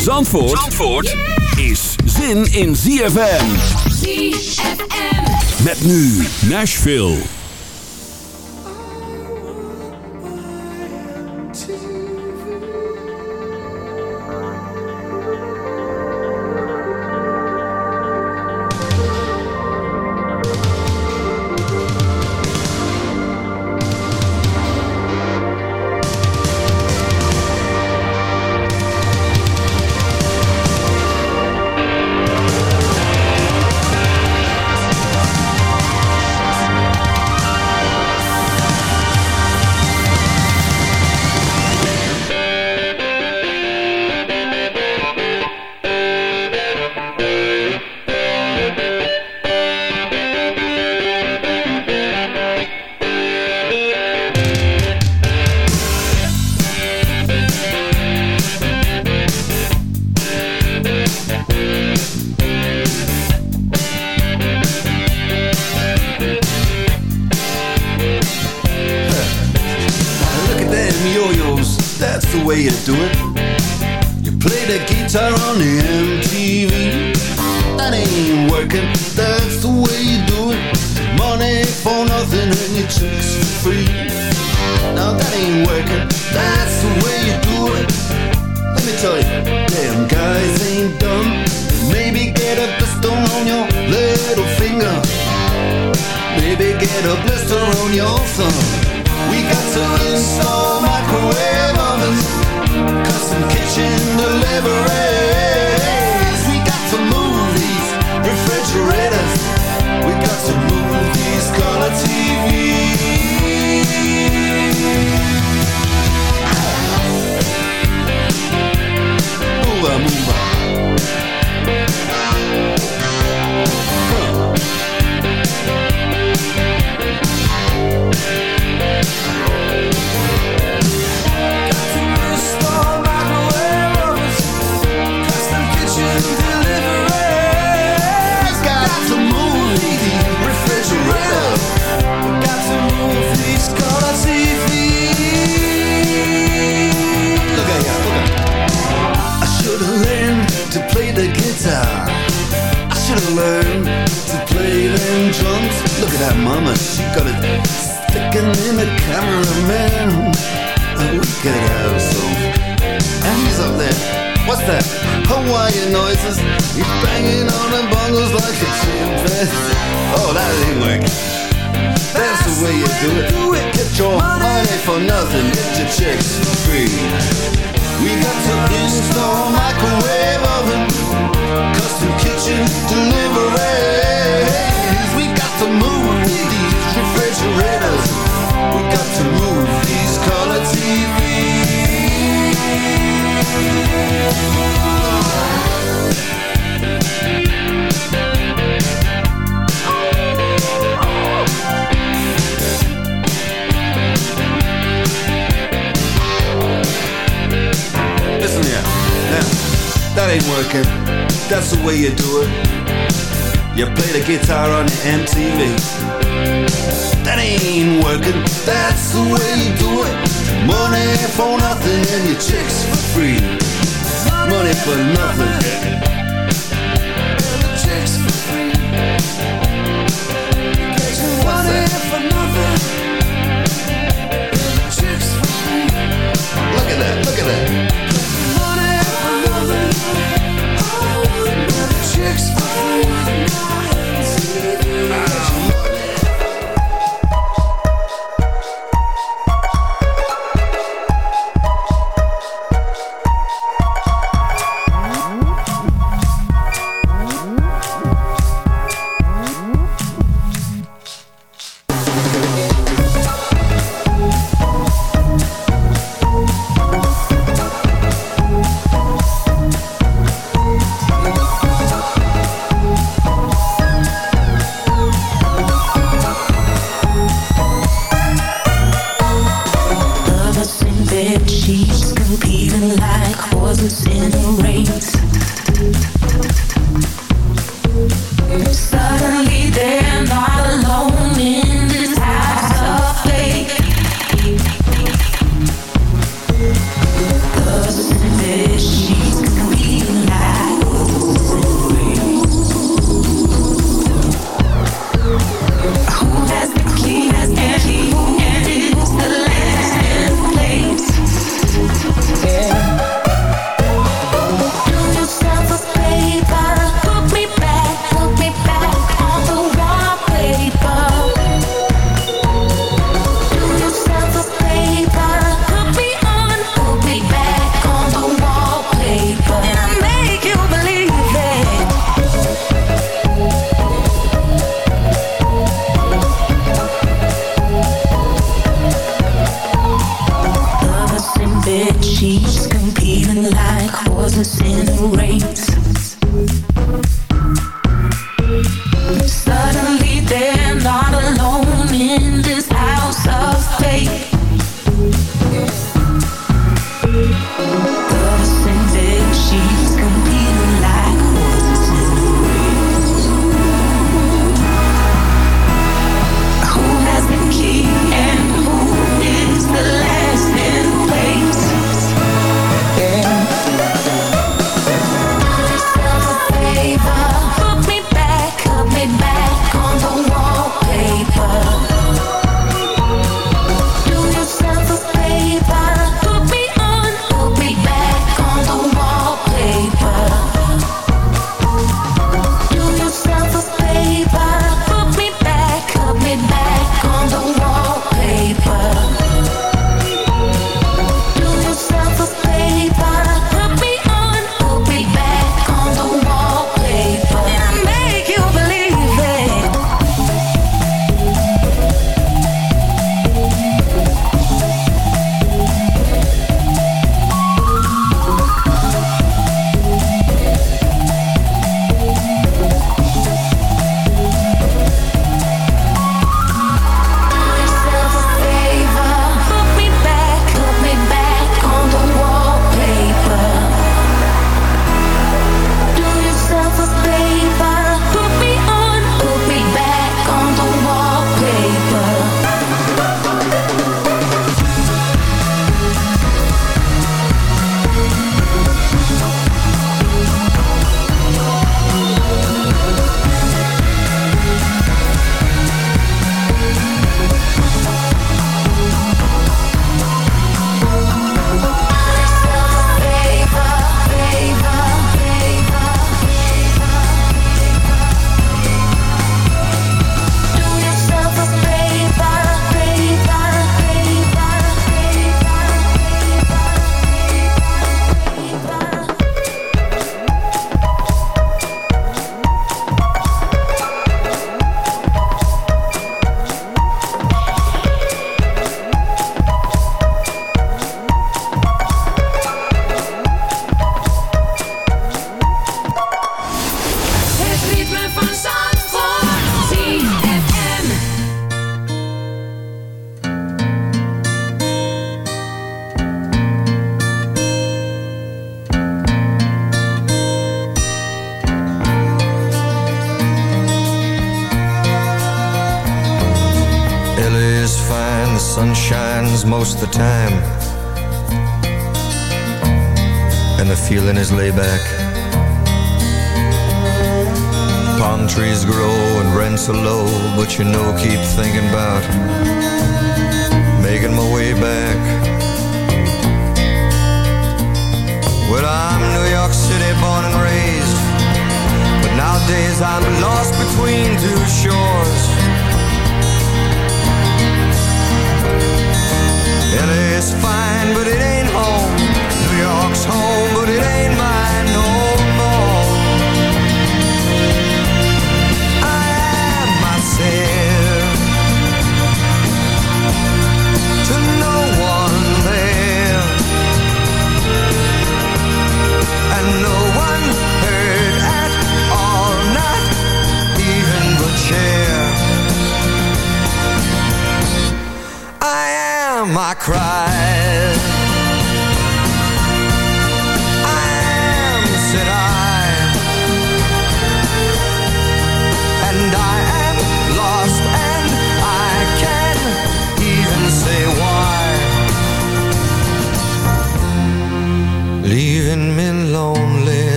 Zandvoort, Zandvoort is zin in ZFM. ZFM. Met nu Nashville. for free, money for nothing.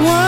one.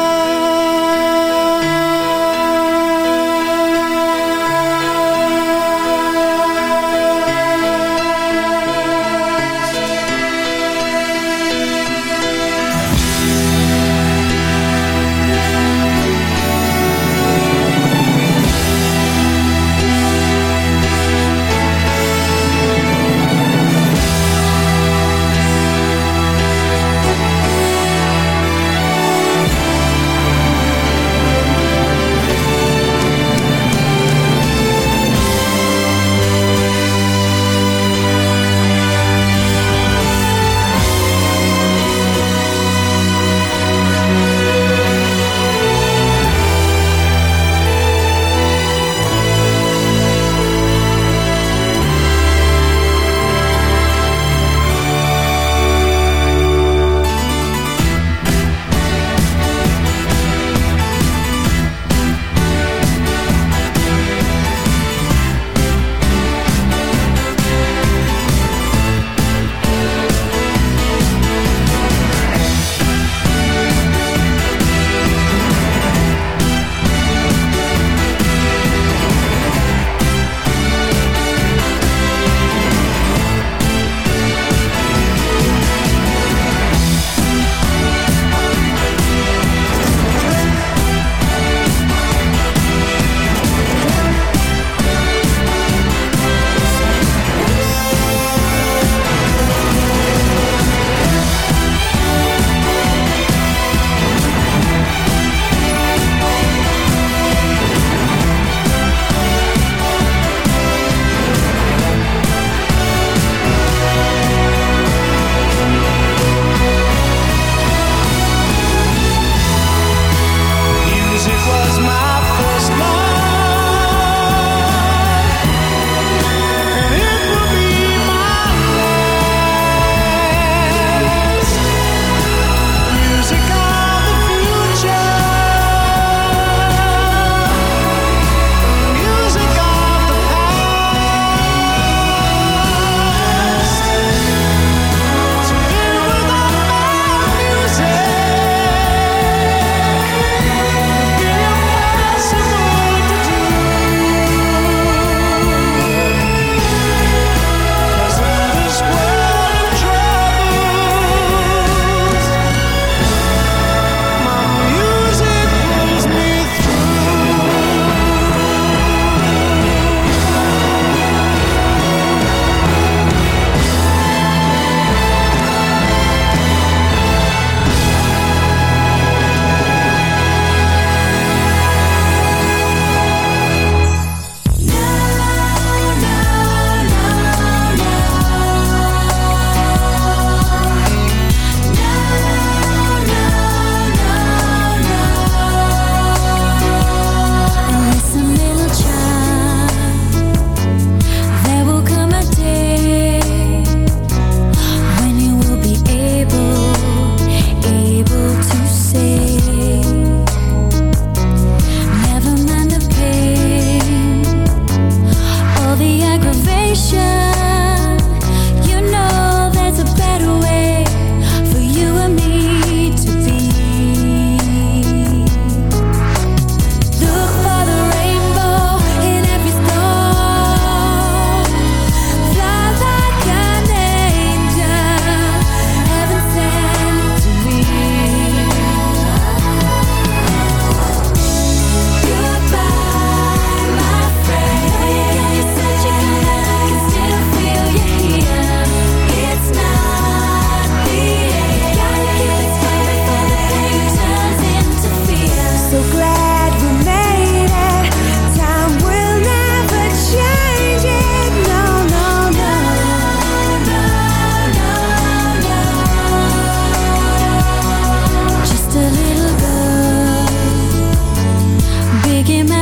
Take him out.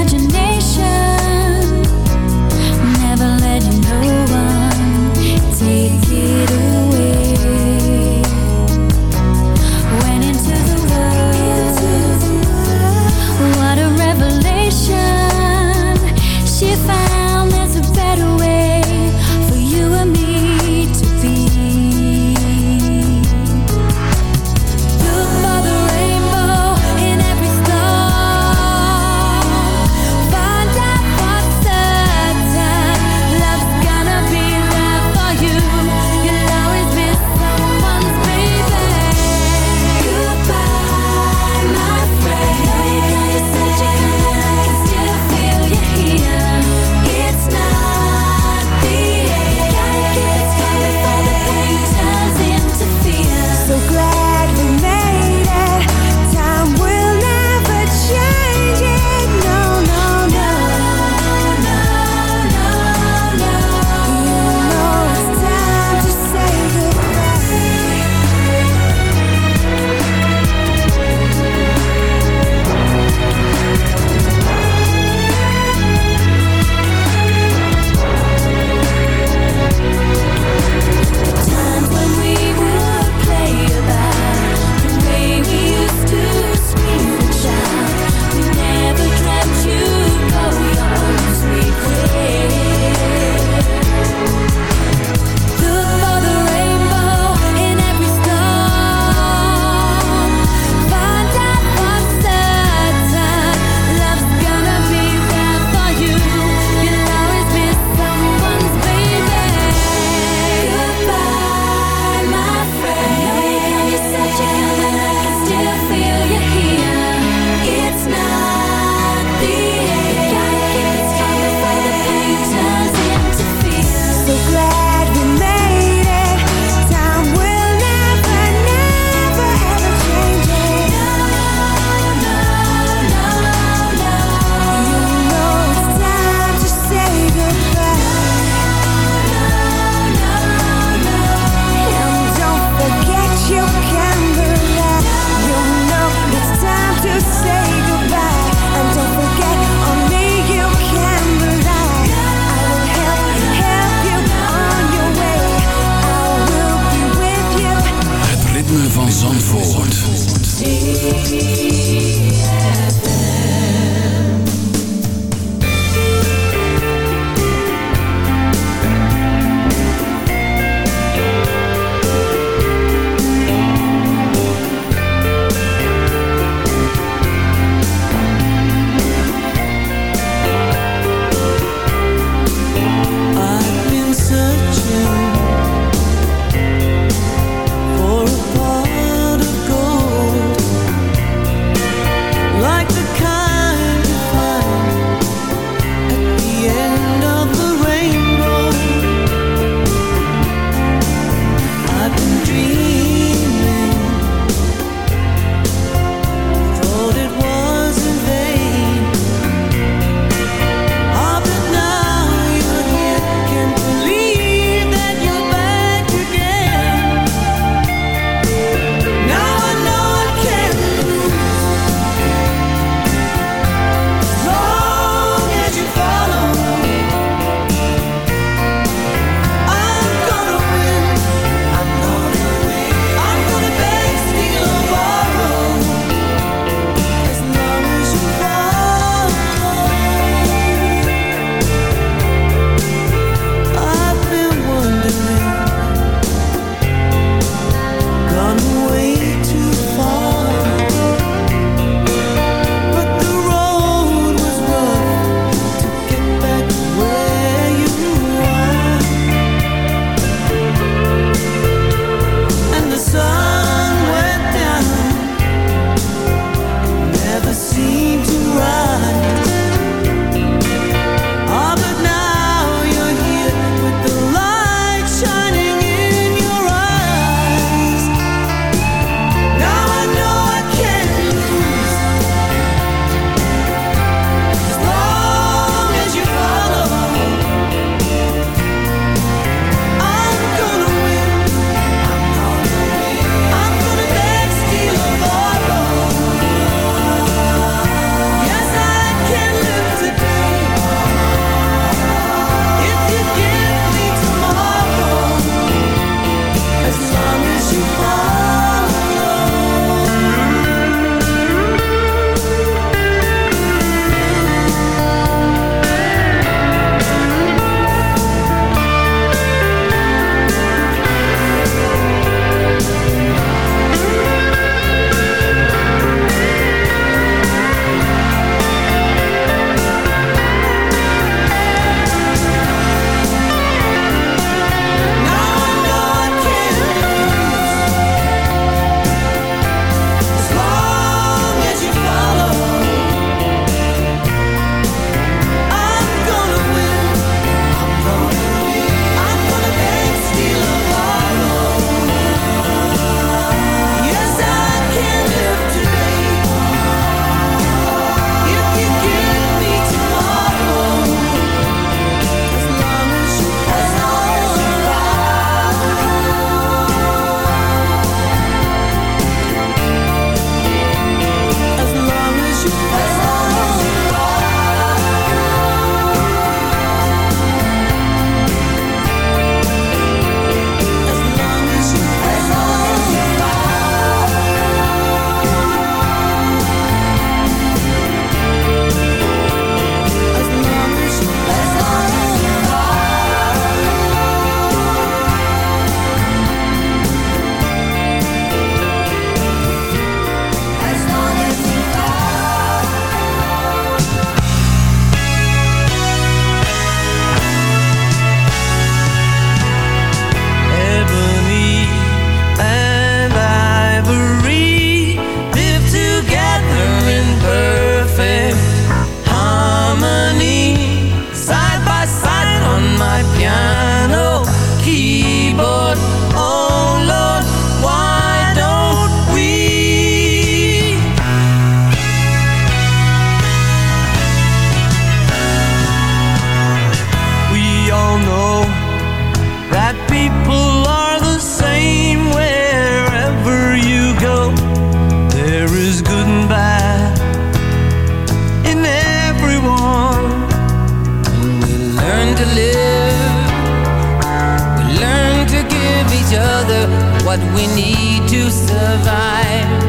We need to survive.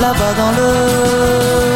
là-bas dans le